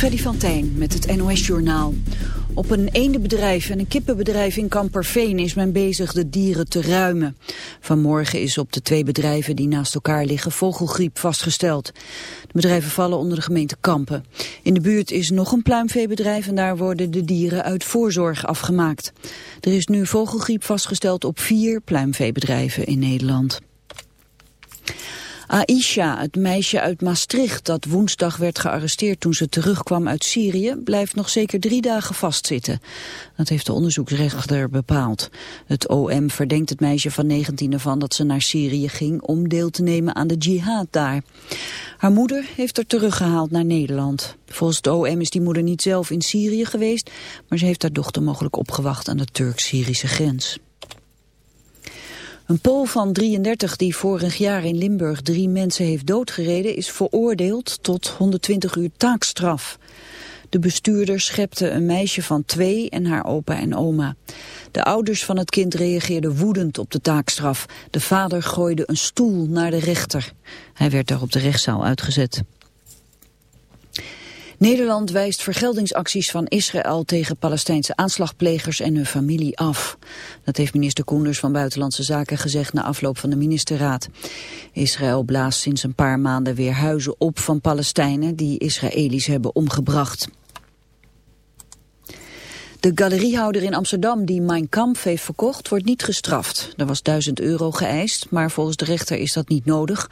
Freddy van Tijn met het NOS-journaal. Op een eendenbedrijf en een kippenbedrijf in Kamperveen is men bezig de dieren te ruimen. Vanmorgen is op de twee bedrijven die naast elkaar liggen vogelgriep vastgesteld. De bedrijven vallen onder de gemeente Kampen. In de buurt is nog een pluimveebedrijf en daar worden de dieren uit voorzorg afgemaakt. Er is nu vogelgriep vastgesteld op vier pluimveebedrijven in Nederland. Aisha, het meisje uit Maastricht dat woensdag werd gearresteerd toen ze terugkwam uit Syrië, blijft nog zeker drie dagen vastzitten. Dat heeft de onderzoeksrechter bepaald. Het OM verdenkt het meisje van 19 ervan dat ze naar Syrië ging om deel te nemen aan de jihad daar. Haar moeder heeft er teruggehaald naar Nederland. Volgens het OM is die moeder niet zelf in Syrië geweest, maar ze heeft haar dochter mogelijk opgewacht aan de Turk-Syrische grens. Een Pool van 33 die vorig jaar in Limburg drie mensen heeft doodgereden... is veroordeeld tot 120 uur taakstraf. De bestuurder schepte een meisje van twee en haar opa en oma. De ouders van het kind reageerden woedend op de taakstraf. De vader gooide een stoel naar de rechter. Hij werd daar op de rechtszaal uitgezet. Nederland wijst vergeldingsacties van Israël tegen Palestijnse aanslagplegers en hun familie af. Dat heeft minister Koenders van Buitenlandse Zaken gezegd na afloop van de ministerraad. Israël blaast sinds een paar maanden weer huizen op van Palestijnen die Israëli's hebben omgebracht. De galeriehouder in Amsterdam die Mein Kampf heeft verkocht wordt niet gestraft. Er was 1000 euro geëist, maar volgens de rechter is dat niet nodig.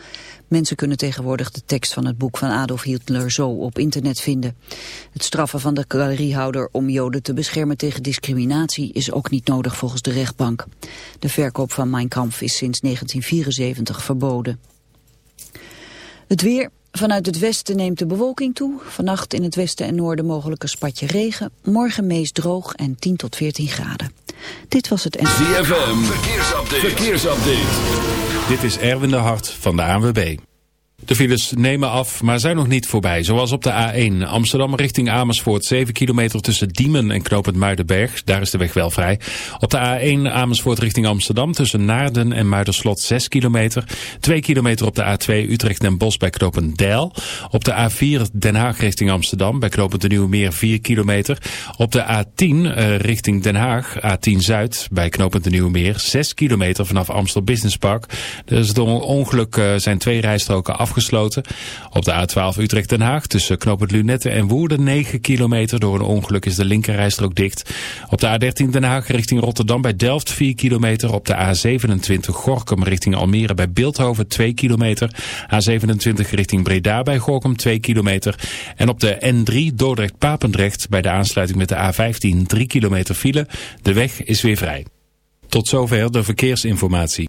Mensen kunnen tegenwoordig de tekst van het boek van Adolf Hitler zo op internet vinden. Het straffen van de galeriehouder om Joden te beschermen tegen discriminatie is ook niet nodig volgens de rechtbank. De verkoop van Mein Kampf is sinds 1974 verboden. Het weer, Vanuit het westen neemt de bewolking toe. Vannacht in het westen en noorden mogelijk een spatje regen. Morgen meest droog en 10 tot 14 graden. Dit was het... ZFM, verkeersupdate. verkeersupdate. Dit is Erwin de Hart van de ANWB. De files nemen af, maar zijn nog niet voorbij. Zoals op de A1 Amsterdam richting Amersfoort. 7 kilometer tussen Diemen en Knoopend Muidenberg. Daar is de weg wel vrij. Op de A1 Amersfoort richting Amsterdam tussen Naarden en Muiderslot 6 kilometer. 2 kilometer op de A2 Utrecht en Bos bij Knoopend Deil. Op de A4 Den Haag richting Amsterdam bij Knoopend de Nieuwe Meer 4 kilometer. Op de A10 uh, richting Den Haag A10 Zuid bij Knoopend de Nieuwe Meer 6 kilometer vanaf Amstel Business Park. Dus door ongeluk uh, zijn twee rijstroken afgesloten Op de A12 Utrecht-Den Haag tussen Knoopend Lunette en Woerden 9 kilometer. Door een ongeluk is de linkerrijstrook dicht. Op de A13 Den Haag richting Rotterdam bij Delft 4 kilometer. Op de A27 Gorkum richting Almere bij Beeldhoven 2 kilometer. A27 richting Breda bij Gorkum 2 kilometer. En op de N3 Dordrecht-Papendrecht bij de aansluiting met de A15 3 kilometer file. De weg is weer vrij. Tot zover de verkeersinformatie.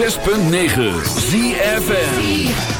106.9 ZFM.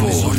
Zandvoort.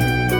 Bye.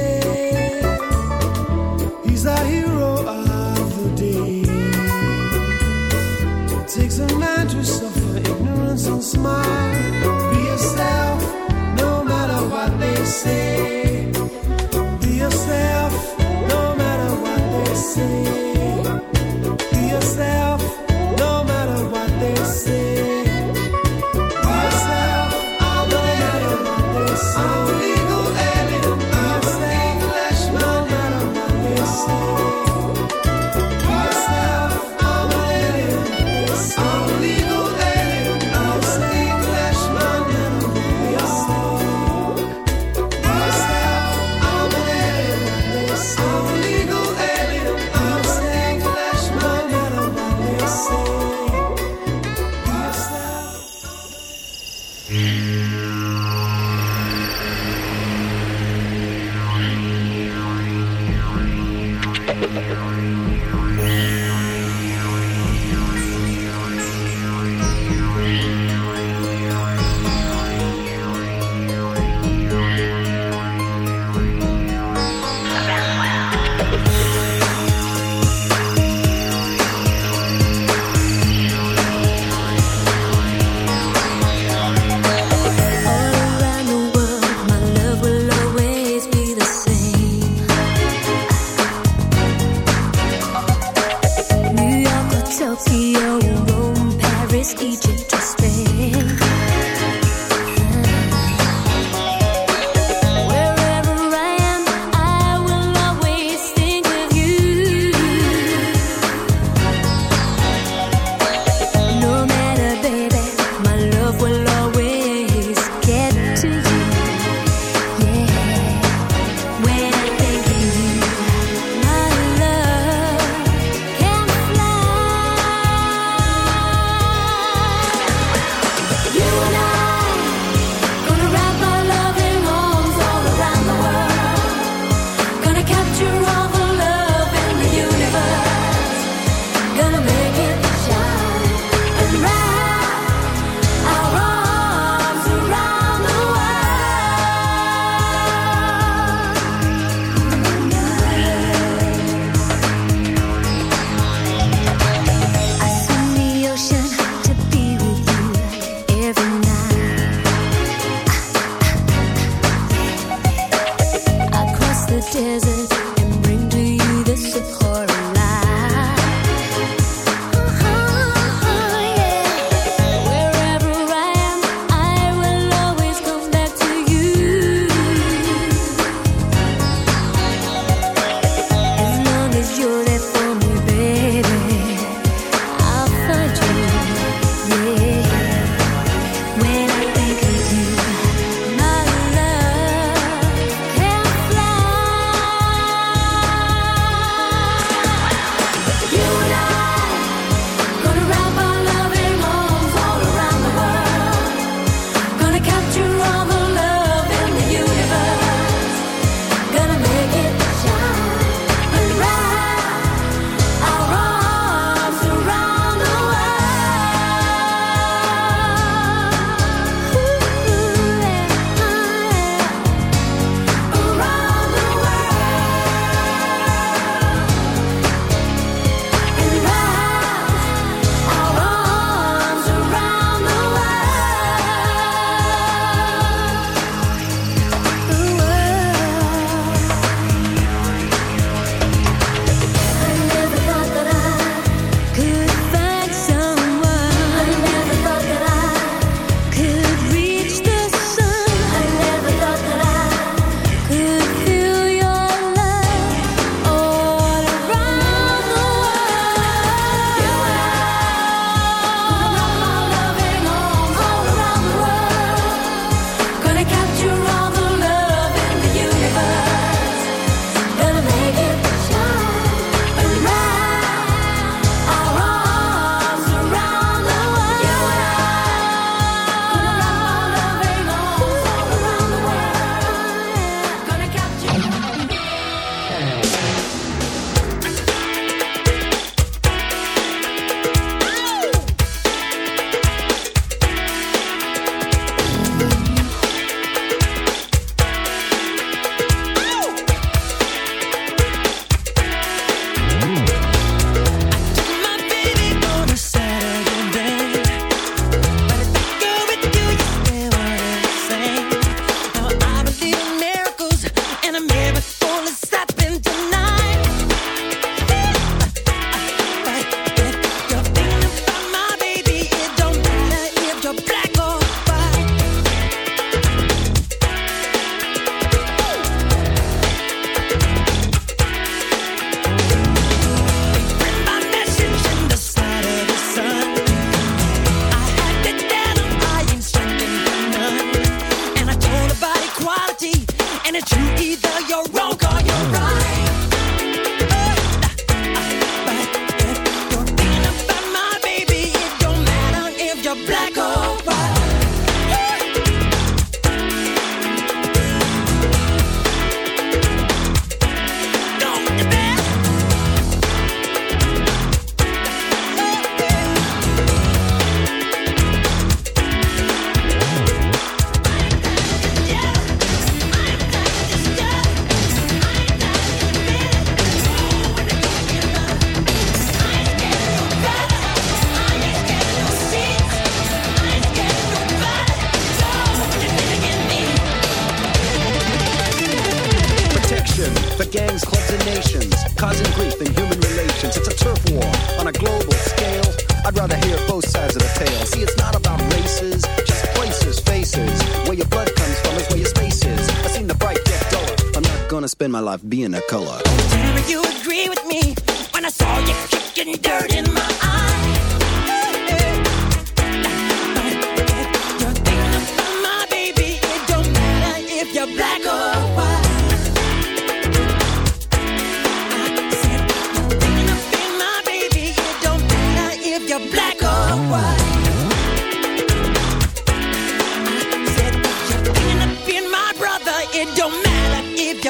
say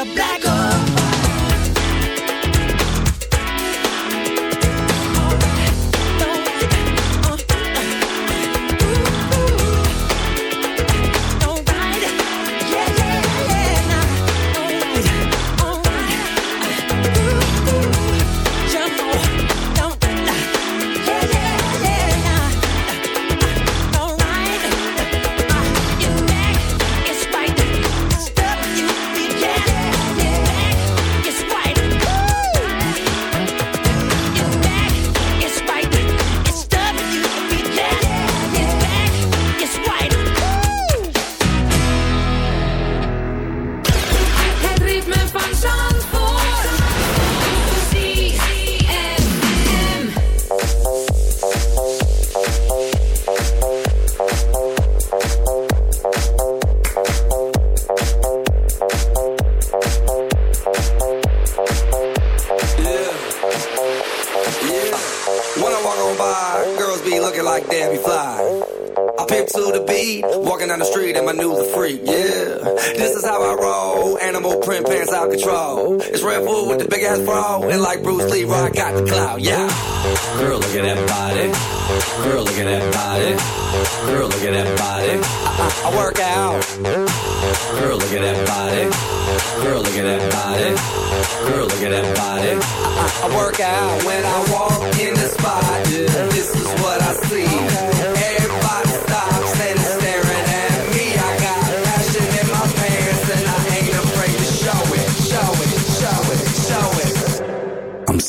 black or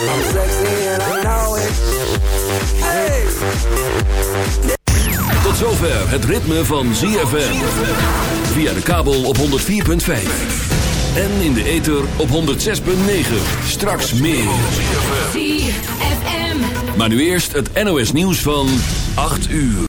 I'm sexy and I know it. Hey. Tot zover het ritme van ZFM. Via de kabel op 104.5. En in de ether op 106.9. Straks meer. ZFM. Maar nu eerst het NOS nieuws van 8 uur.